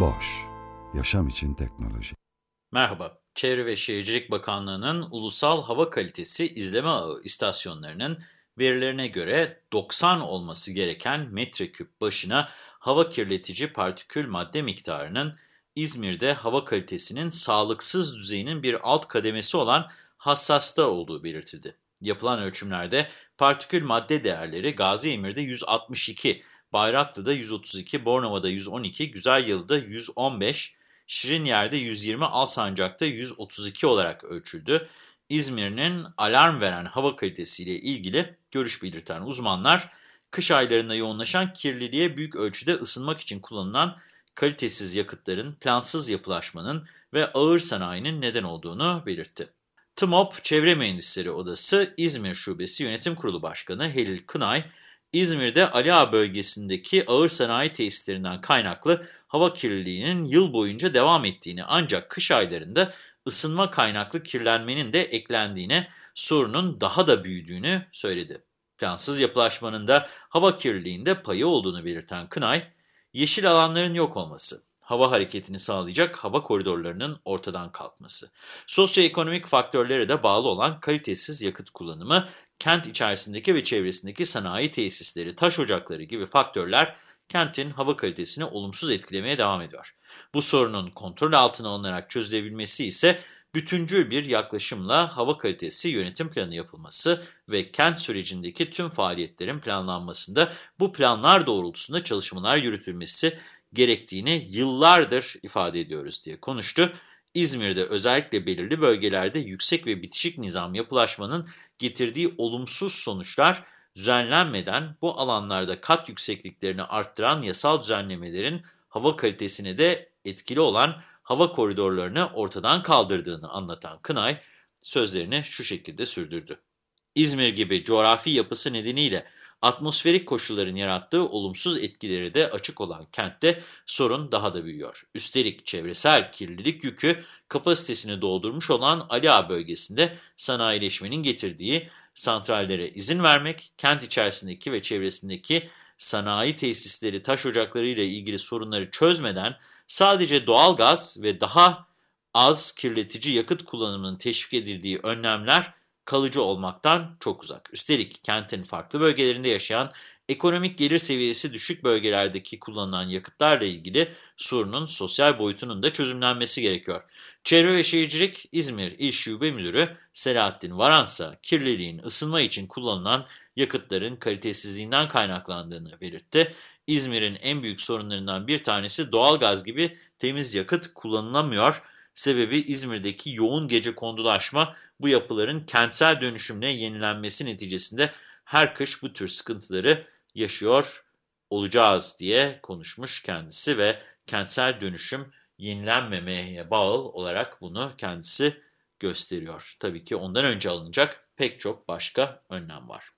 Boş, yaşam için teknoloji. Merhaba, Çevre ve Şehircilik Bakanlığı'nın Ulusal Hava Kalitesi İzleme Ağı istasyonlarının verilerine göre 90 olması gereken metreküp başına hava kirletici partikül madde miktarının İzmir'de hava kalitesinin sağlıksız düzeyinin bir alt kademesi olan hassasta olduğu belirtildi. Yapılan ölçümlerde partikül madde değerleri Gazi Emir'de 162, Bayraklı'da 132, Bornova'da 112, Güzelyılı'da 115, Şirinyer'de 120, Alsancak'ta 132 olarak ölçüldü. İzmir'in alarm veren hava kalitesiyle ilgili görüş belirten uzmanlar, kış aylarında yoğunlaşan kirliliğe büyük ölçüde ısınmak için kullanılan kalitesiz yakıtların, plansız yapılaşmanın ve ağır sanayinin neden olduğunu belirtti. TMOP Çevre Mühendisleri Odası İzmir Şubesi Yönetim Kurulu Başkanı Helil Kınay, İzmir'de Ali Ağa bölgesindeki ağır sanayi tesislerinden kaynaklı hava kirliliğinin yıl boyunca devam ettiğini ancak kış aylarında ısınma kaynaklı kirlenmenin de eklendiğine, sorunun daha da büyüdüğünü söyledi. Plansız yapılaşmanın da hava kirliliğinde payı olduğunu belirten Kınay, yeşil alanların yok olması, hava hareketini sağlayacak hava koridorlarının ortadan kalkması, sosyoekonomik faktörlere de bağlı olan kalitesiz yakıt kullanımı, kent içerisindeki ve çevresindeki sanayi tesisleri, taş ocakları gibi faktörler kentin hava kalitesini olumsuz etkilemeye devam ediyor. Bu sorunun kontrol altına alınarak çözülebilmesi ise bütüncül bir yaklaşımla hava kalitesi yönetim planı yapılması ve kent sürecindeki tüm faaliyetlerin planlanmasında bu planlar doğrultusunda çalışmalar yürütülmesi gerektiğini yıllardır ifade ediyoruz diye konuştu. İzmir'de özellikle belirli bölgelerde yüksek ve bitişik nizam yapılaşmanın getirdiği olumsuz sonuçlar düzenlenmeden bu alanlarda kat yüksekliklerini arttıran yasal düzenlemelerin hava kalitesine de etkili olan hava koridorlarını ortadan kaldırdığını anlatan Kınay sözlerini şu şekilde sürdürdü. İzmir gibi coğrafi yapısı nedeniyle atmosferik koşulların yarattığı olumsuz etkileri de açık olan kentte sorun daha da büyüyor. Üstelik çevresel kirlilik yükü kapasitesini doldurmuş olan Ali Ağa bölgesinde sanayileşmenin getirdiği santrallere izin vermek, kent içerisindeki ve çevresindeki sanayi tesisleri, taş ocakları ile ilgili sorunları çözmeden sadece doğal gaz ve daha az kirletici yakıt kullanımının teşvik edildiği önlemler kalıcı olmaktan çok uzak. Üstelik kentin farklı bölgelerinde yaşayan ekonomik gelir seviyesi düşük bölgelerdeki kullanılan yakıtlarla ilgili sorunun sosyal boyutunun da çözümlenmesi gerekiyor. Çevre ve Şehircilik İzmir İl Şube Müdürü Selahattin Varansa, kirliliğin ısınma için kullanılan yakıtların kalitesizliğinden kaynaklandığını belirtti. İzmir'in en büyük sorunlarından bir tanesi doğalgaz gibi temiz yakıt kullanılamıyor. Sebebi İzmir'deki yoğun gece kondulaşma bu yapıların kentsel dönüşümle yenilenmesi neticesinde her kış bu tür sıkıntıları yaşıyor olacağız diye konuşmuş kendisi ve kentsel dönüşüm yenilenmemeye bağlı olarak bunu kendisi gösteriyor. Tabii ki ondan önce alınacak pek çok başka önlem var.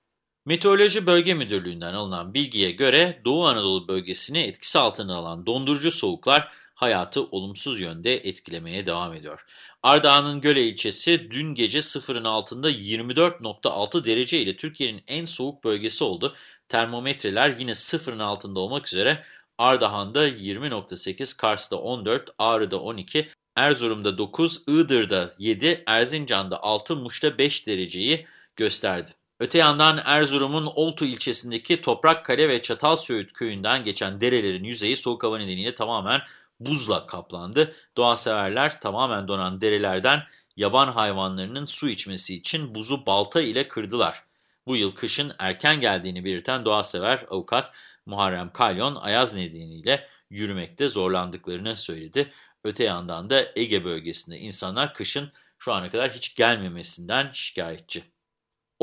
Meteoroloji Bölge Müdürlüğü'nden alınan bilgiye göre Doğu Anadolu bölgesini etkisi altına alan dondurucu soğuklar hayatı olumsuz yönde etkilemeye devam ediyor. Ardahan'ın Göle ilçesi dün gece sıfırın altında 24.6 derece ile Türkiye'nin en soğuk bölgesi oldu. Termometreler yine sıfırın altında olmak üzere Ardahan'da 20.8, Kars'ta 14, Ağrı'da 12, Erzurum'da 9, Iğdır'da 7, Erzincan'da 6, Muş'ta 5 dereceyi gösterdi. Öte yandan Erzurum'un Oltu ilçesindeki Toprakkale ve Çatalsöğüt köyünden geçen derelerin yüzeyi soğuk hava nedeniyle tamamen buzla kaplandı. Doğa severler tamamen donan derelerden yaban hayvanlarının su içmesi için buzu balta ile kırdılar. Bu yıl kışın erken geldiğini belirten doğa sever avukat Muharrem Kalyon ayaz nedeniyle yürümekte zorlandıklarını söyledi. Öte yandan da Ege bölgesinde insanlar kışın şu ana kadar hiç gelmemesinden şikayetçi.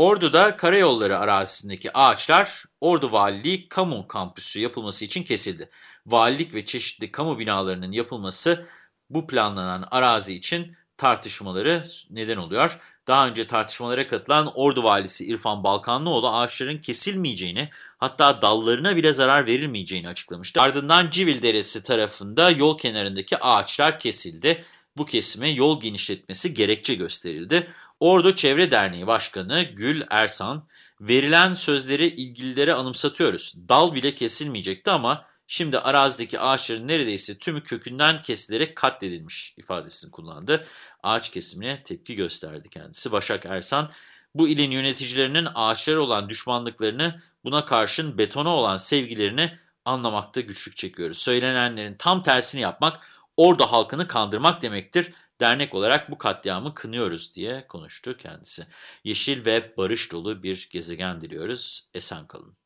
Ordu'da karayolları arazisindeki ağaçlar Ordu Valiliği Kamu Kampüsü yapılması için kesildi. Valilik ve çeşitli kamu binalarının yapılması bu planlanan arazi için tartışmaları neden oluyor. Daha önce tartışmalara katılan Ordu Valisi İrfan Balkanlıoğlu ağaçların kesilmeyeceğini hatta dallarına bile zarar verilmeyeceğini açıklamıştı. Ardından Civil Deresi tarafında yol kenarındaki ağaçlar kesildi. Bu kesime yol genişletmesi gerekçe gösterildi. Ordu Çevre Derneği Başkanı Gül Ersan, verilen sözleri ilgililere anımsatıyoruz. Dal bile kesilmeyecekti ama şimdi arazideki ağaçların neredeyse tümü kökünden kesilerek katledilmiş ifadesini kullandı. Ağaç kesimine tepki gösterdi kendisi. Başak Ersan, bu ilin yöneticilerinin ağaçlara olan düşmanlıklarını, buna karşın betona olan sevgilerini anlamakta güçlük çekiyoruz. Söylenenlerin tam tersini yapmak, orada halkını kandırmak demektir. Dernek olarak bu katliamı kınıyoruz diye konuştu kendisi. Yeşil ve barış dolu bir gezegen diliyoruz. Esen kalın.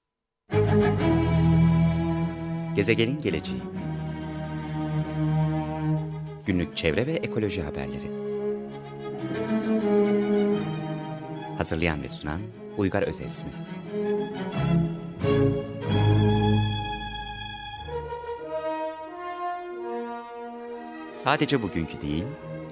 Gezegenin geleceği Günlük çevre ve ekoloji haberleri Hazırlayan ve sunan Uygar Özesmi Sadece bugünkü değil,